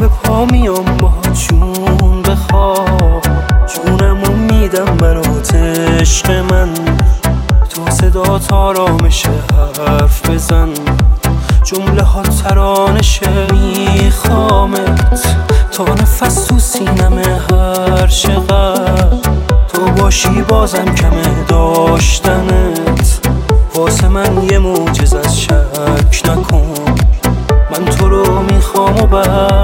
به پا میام با جون بخواه جونمو میدم برات عشق من. تو صدا تارامشه حرف بزن. جمله ها ترانشه میخوامت. تا نفس تو سینمه هر تو باشی بازم کمه داشتنت. واسه من یه موجز از شک Oh.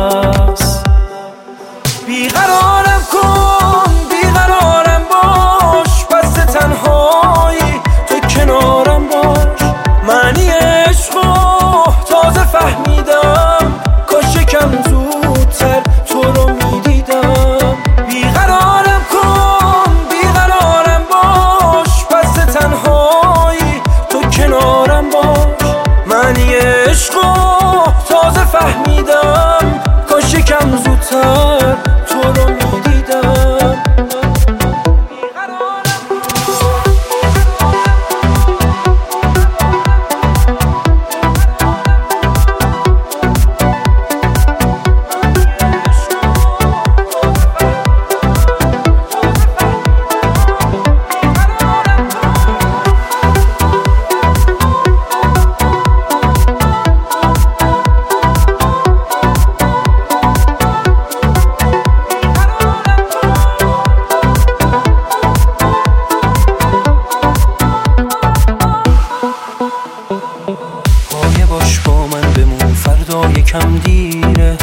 باش با من بمون فردا یکم دیره.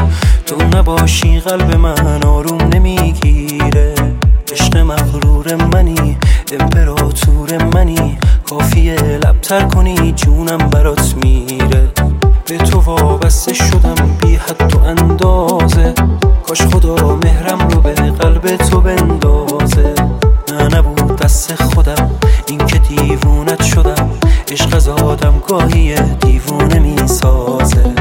تو نباشی قلب من آروم نمی‌گیره. عشق مغرور منی امپراتور منی. کافیه لبتر کنی جونم برات میره. به تو وابسته شدم بی حد و اندازه. کاش خدا مهرم رو به قلب تو بندازه. نه نبود دست خودم. عشق از آدم گاهی دیوونه می‌سازه.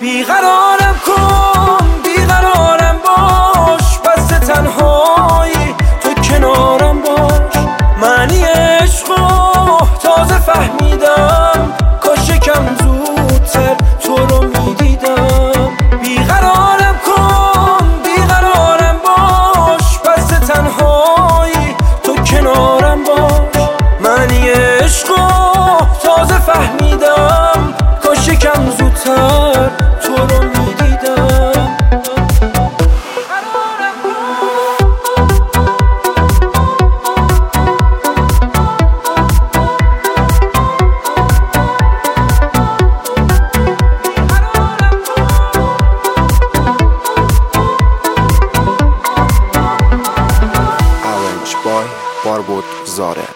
بیقرارم کن بیقرارم باش پس تنهایی تو کنارم باش. معنی عشق طورو می دیدم هر روزم هر روزم اورنج بوی باربوت زاره